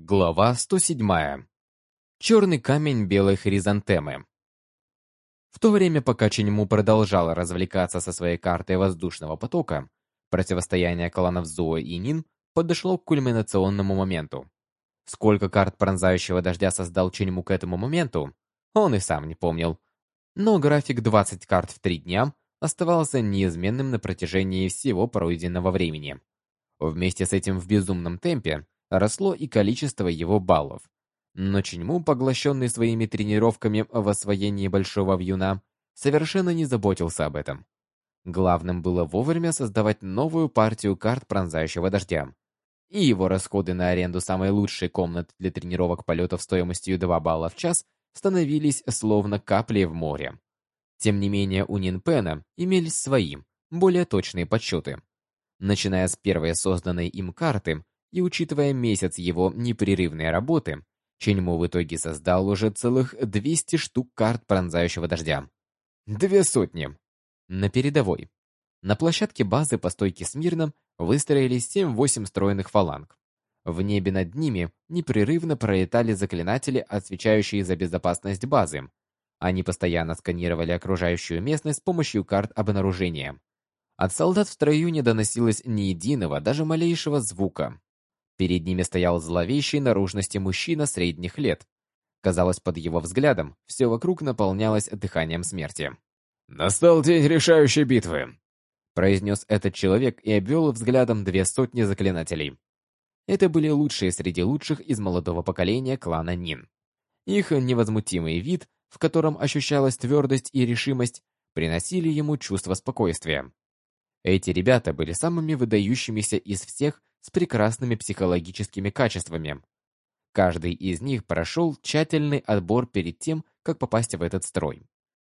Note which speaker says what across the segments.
Speaker 1: Глава 107. Черный камень белой хризантемы. В то время, пока Ченьму продолжал развлекаться со своей картой воздушного потока, противостояние кланов Зоа и Нин подошло к кульминационному моменту. Сколько карт пронзающего дождя создал Ченьму к этому моменту, он и сам не помнил. Но график 20 карт в 3 дня оставался неизменным на протяжении всего пройденного времени. Вместе с этим в безумном темпе росло и количество его баллов. Но Чиньму, поглощенный своими тренировками в освоении большого вьюна, совершенно не заботился об этом. Главным было вовремя создавать новую партию карт пронзающего дождя. И его расходы на аренду самой лучшей комнаты для тренировок полетов стоимостью 2 балла в час становились словно капли в море. Тем не менее, у Нинпена имелись свои, более точные подсчеты. Начиная с первой созданной им карты, и учитывая месяц его непрерывной работы, Ченьму в итоге создал уже целых 200 штук карт пронзающего дождя. Две сотни. На передовой. На площадке базы по стойке смирно выстроились 7-8 стройных фаланг. В небе над ними непрерывно пролетали заклинатели, отвечающие за безопасность базы. Они постоянно сканировали окружающую местность с помощью карт обнаружения. От солдат в строю не доносилось ни единого, даже малейшего звука. Перед ними стоял зловещей наружности мужчина средних лет. Казалось, под его взглядом все вокруг наполнялось дыханием смерти.
Speaker 2: «Настал день решающей битвы», —
Speaker 1: произнес этот человек и обвел взглядом две сотни заклинателей. Это были лучшие среди лучших из молодого поколения клана Нин. Их невозмутимый вид, в котором ощущалась твердость и решимость, приносили ему чувство спокойствия. Эти ребята были самыми выдающимися из всех с прекрасными психологическими качествами. Каждый из них прошел тщательный отбор перед тем, как попасть в этот строй.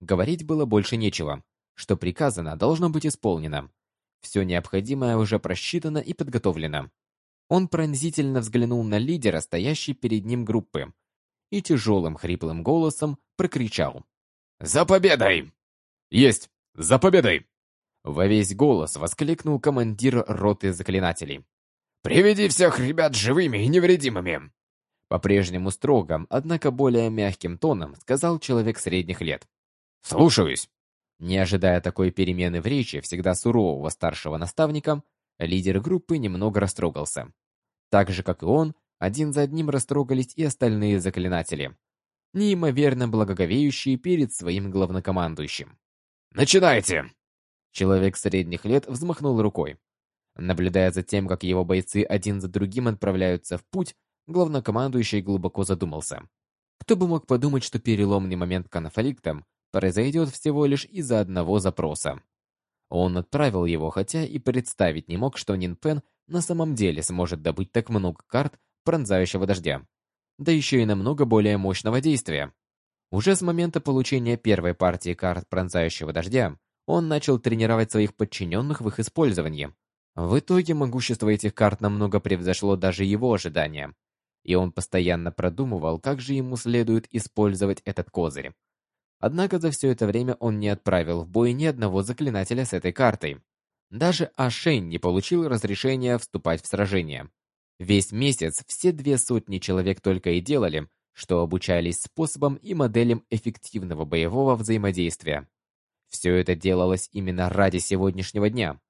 Speaker 1: Говорить было больше нечего. Что приказано, должно быть исполнено. Все необходимое уже просчитано и подготовлено. Он пронзительно взглянул на лидера, стоящей перед ним группы, и тяжелым хриплым голосом прокричал.
Speaker 2: «За победой!» «Есть! За победой!»
Speaker 1: Во весь голос воскликнул командир роты заклинателей.
Speaker 2: «Приведи всех ребят живыми и невредимыми!»
Speaker 1: По-прежнему строгом, однако более мягким тоном сказал человек средних лет.
Speaker 2: «Слушаюсь!»
Speaker 1: Не ожидая такой перемены в речи всегда сурового старшего наставника, лидер группы немного растрогался. Так же, как и он, один за одним растрогались и остальные заклинатели, неимоверно благоговеющие перед своим главнокомандующим.
Speaker 2: «Начинайте!»
Speaker 1: Человек средних лет взмахнул рукой. Наблюдая за тем, как его бойцы один за другим отправляются в путь, главнокомандующий глубоко задумался. Кто бы мог подумать, что переломный момент конфликта произойдет всего лишь из-за одного запроса. Он отправил его, хотя и представить не мог, что Нинпен на самом деле сможет добыть так много карт пронзающего дождя. Да еще и намного более мощного действия. Уже с момента получения первой партии карт пронзающего дождя он начал тренировать своих подчиненных в их использовании. В итоге могущество этих карт намного превзошло даже его ожидания, и он постоянно продумывал, как же ему следует использовать этот козырь. Однако за все это время он не отправил в бой ни одного заклинателя с этой картой. Даже Ашень не получил разрешения вступать в сражение. Весь месяц все две сотни человек только и делали, что обучались способам и моделям эффективного боевого взаимодействия. Все это делалось именно ради сегодняшнего дня.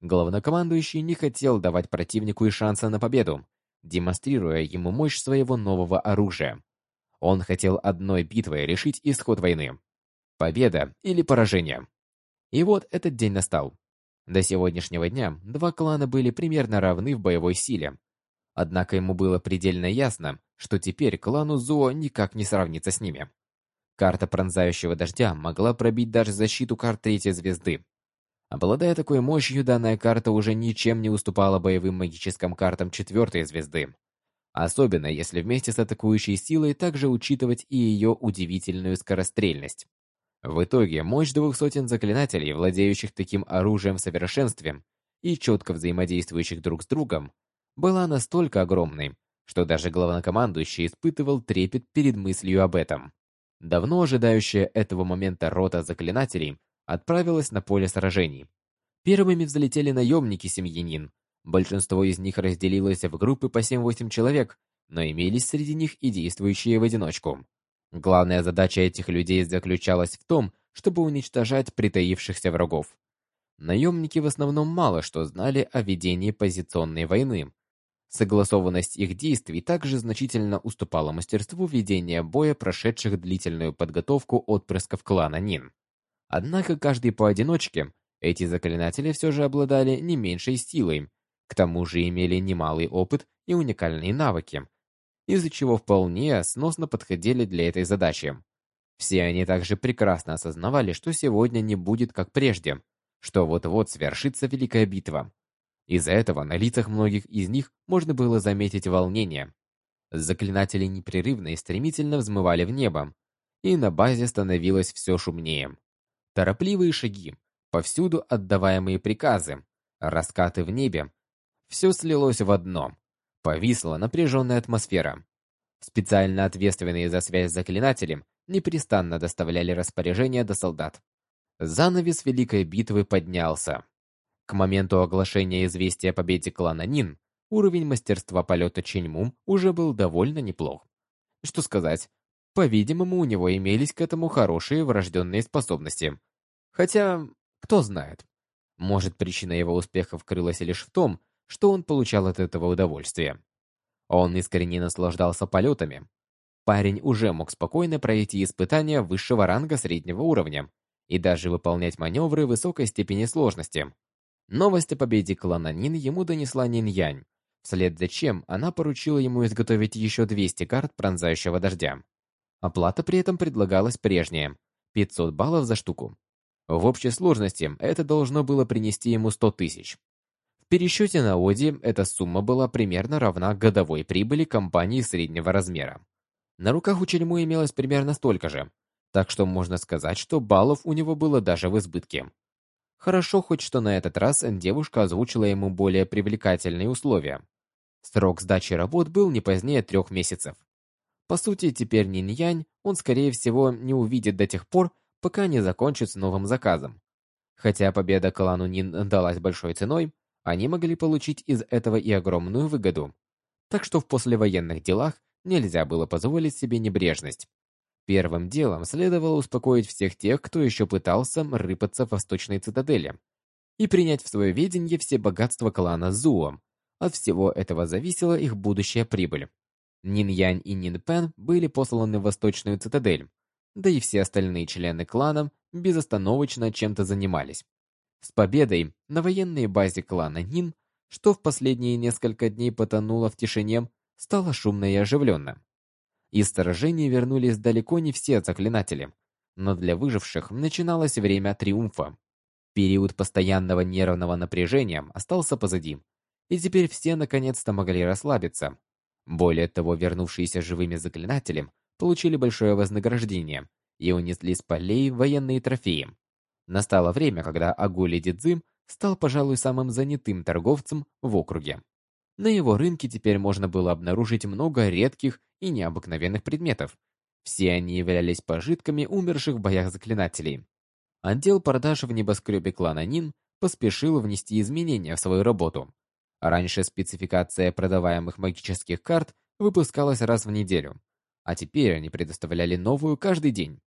Speaker 1: Главнокомандующий не хотел давать противнику и шанса на победу, демонстрируя ему мощь своего нового оружия. Он хотел одной битвой решить исход войны. Победа или поражение. И вот этот день настал. До сегодняшнего дня два клана были примерно равны в боевой силе. Однако ему было предельно ясно, что теперь клану Зуо никак не сравнится с ними. Карта пронзающего дождя могла пробить даже защиту карт третьей звезды. Обладая такой мощью, данная карта уже ничем не уступала боевым магическим картам четвертой звезды. Особенно, если вместе с атакующей силой также учитывать и ее удивительную скорострельность. В итоге, мощь двух сотен заклинателей, владеющих таким оружием в совершенстве и четко взаимодействующих друг с другом, была настолько огромной, что даже главнокомандующий испытывал трепет перед мыслью об этом. Давно ожидающая этого момента рота заклинателей отправилась на поле сражений. Первыми взлетели наемники семьянин. Большинство из них разделилось в группы по 7-8 человек, но имелись среди них и действующие в одиночку. Главная задача этих людей заключалась в том, чтобы уничтожать притаившихся врагов. Наемники в основном мало что знали о ведении позиционной войны. Согласованность их действий также значительно уступала мастерству ведения боя прошедших длительную подготовку отпрысков клана Нин. Однако каждый поодиночке эти заклинатели все же обладали не меньшей силой, к тому же имели немалый опыт и уникальные навыки, из-за чего вполне сносно подходили для этой задачи. Все они также прекрасно осознавали, что сегодня не будет как прежде, что вот-вот свершится великая битва. Из-за этого на лицах многих из них можно было заметить волнение. Заклинатели непрерывно и стремительно взмывали в небо, и на базе становилось все шумнее. Торопливые шаги, повсюду отдаваемые приказы, раскаты в небе, все слилось в одно. Повисла напряженная атмосфера. Специально ответственные за связь с заклинателем непрестанно доставляли распоряжения до солдат. Занавес Великой Битвы поднялся. К моменту оглашения известия о победе клана Нин, уровень мастерства полета Ченьму уже был довольно неплох. Что сказать, по-видимому, у него имелись к этому хорошие врожденные способности. Хотя, кто знает. Может, причина его успехов крылась лишь в том, что он получал от этого удовольствие. Он искренне наслаждался полетами. Парень уже мог спокойно пройти испытания высшего ранга среднего уровня и даже выполнять маневры высокой степени сложности. Новость о победе клана Нин ему донесла Нин Янь, вслед за чем она поручила ему изготовить еще 200 карт пронзающего дождя. Оплата при этом предлагалась прежняя – 500 баллов за штуку. В общей сложности это должно было принести ему 100 тысяч. В пересчете на ОДИ эта сумма была примерно равна годовой прибыли компании среднего размера. На руках у Чельму имелось примерно столько же, так что можно сказать, что баллов у него было даже в избытке. Хорошо хоть что на этот раз девушка озвучила ему более привлекательные условия. Срок сдачи работ был не позднее трех месяцев. По сути, теперь Нин Янь он, скорее всего, не увидит до тех пор, пока не закончит с новым заказом. Хотя победа клану Нин далась большой ценой, они могли получить из этого и огромную выгоду. Так что в послевоенных делах нельзя было позволить себе небрежность. Первым делом следовало успокоить всех тех, кто еще пытался рыпаться в восточной цитадели, и принять в свое ведение все богатства клана Зуо. От всего этого зависела их будущая прибыль. Нин Янь и Нин Пен были посланы в восточную цитадель, да и все остальные члены клана безостановочно чем-то занимались. С победой на военной базе клана Нин, что в последние несколько дней потонуло в тишине, стало шумно и оживленно. Из сражений вернулись далеко не все заклинатели, но для выживших начиналось время триумфа. Период постоянного нервного напряжения остался позади, и теперь все наконец-то могли расслабиться. Более того, вернувшиеся живыми заклинатели получили большое вознаграждение и унесли с полей военные трофеи. Настало время, когда Агули Дидзим стал, пожалуй, самым занятым торговцем в округе. На его рынке теперь можно было обнаружить много редких и необыкновенных предметов. Все они являлись пожитками умерших в боях заклинателей. Отдел продаж в небоскребе клана Нин поспешил внести изменения в свою работу. Раньше спецификация продаваемых магических карт выпускалась раз в неделю, а теперь они предоставляли новую каждый день.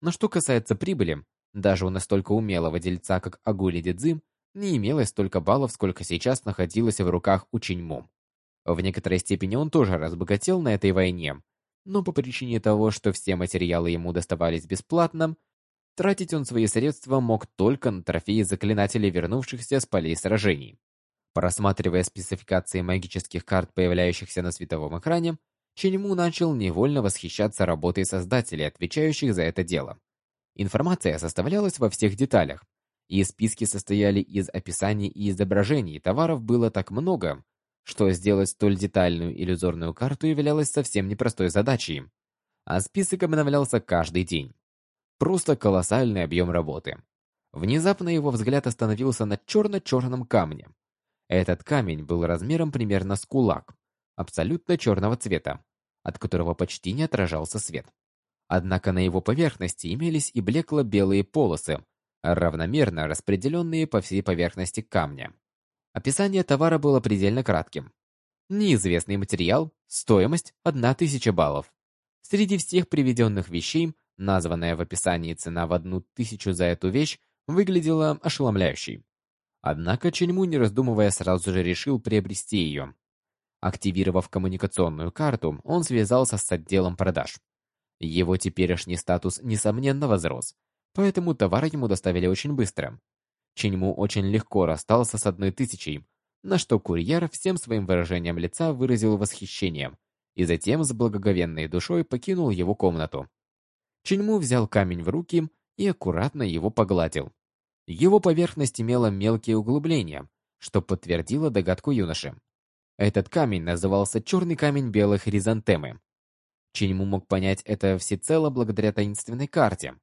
Speaker 1: Но что касается прибыли, даже у настолько умелого дельца, как Агули Дидзим, не имелось столько баллов, сколько сейчас находилось в руках у Чиньму. В некоторой степени он тоже разбогател на этой войне, но по причине того, что все материалы ему доставались бесплатно, тратить он свои средства мог только на трофеи заклинателей, вернувшихся с полей сражений. Просматривая спецификации магических карт, появляющихся на световом экране, Чиньму начал невольно восхищаться работой создателей, отвечающих за это дело. Информация составлялась во всех деталях, и списки состояли из описаний и изображений, товаров было так много, что сделать столь детальную иллюзорную карту являлось совсем непростой задачей. А список обновлялся каждый день. Просто колоссальный объем работы. Внезапно его взгляд остановился на черно-черном камне. Этот камень был размером примерно с кулак, абсолютно черного цвета, от которого почти не отражался свет. Однако на его поверхности имелись и блекло-белые полосы, равномерно распределенные по всей поверхности камня. Описание товара было предельно кратким. Неизвестный материал, стоимость 1000 баллов. Среди всех приведенных вещей, названная в описании цена в одну тысячу за эту вещь, выглядела ошеломляющей. Однако Ченьму, не раздумывая, сразу же решил приобрести ее. Активировав коммуникационную карту, он связался с отделом продаж. Его теперешний статус, несомненно, возрос, поэтому товар ему доставили очень быстро. Ченьму очень легко расстался с одной тысячей, на что курьер всем своим выражением лица выразил восхищение, и затем с благоговенной душой покинул его комнату. Ченьму взял камень в руки и аккуратно его погладил. Его поверхность имела мелкие углубления, что подтвердило догадку юноши. Этот камень назывался черный камень белой хризантемы. Ченьму мог понять это всецело благодаря таинственной карте.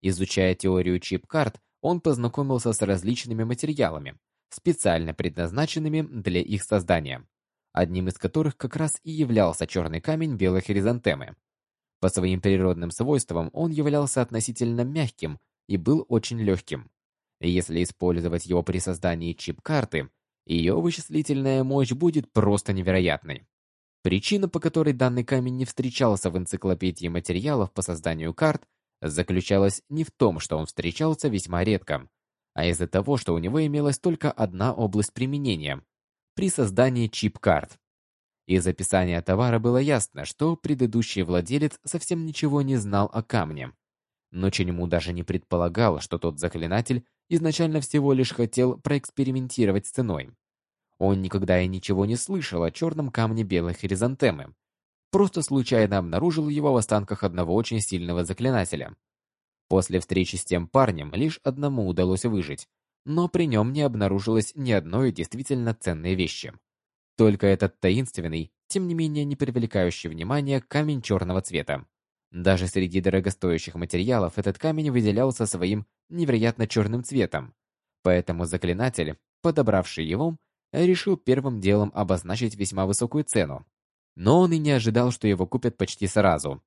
Speaker 1: Изучая теорию чип-карт, он познакомился с различными материалами, специально предназначенными для их создания, одним из которых как раз и являлся черный камень белой хризантемы. По своим природным свойствам он являлся относительно мягким и был очень легким. Если использовать его при создании чип-карты, ее вычислительная мощь будет просто невероятной. Причина, по которой данный камень не встречался в энциклопедии материалов по созданию карт, заключалась не в том, что он встречался весьма редко, а из-за того, что у него имелась только одна область применения при создании чип-карт. Из описания товара было ясно, что предыдущий владелец совсем ничего не знал о камне. Но Ченьму даже не предполагал, что тот заклинатель изначально всего лишь хотел проэкспериментировать с ценой. Он никогда и ничего не слышал о черном камне белой хризантемы. Просто случайно обнаружил его в останках одного очень сильного заклинателя. После встречи с тем парнем лишь одному удалось выжить, но при нем не обнаружилось ни одной действительно ценной вещи. Только этот таинственный, тем не менее не привлекающий внимания камень черного цвета. Даже среди дорогостоящих материалов этот камень выделялся своим невероятно черным цветом. Поэтому заклинатель, подобравший его, решил первым делом обозначить весьма высокую цену. Но он и не ожидал, что его купят почти сразу.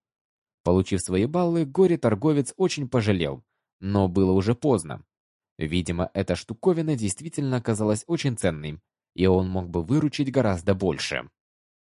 Speaker 1: Получив свои баллы, горе-торговец очень пожалел, но было уже поздно. Видимо, эта штуковина действительно оказалась очень ценной, и он мог бы выручить гораздо больше.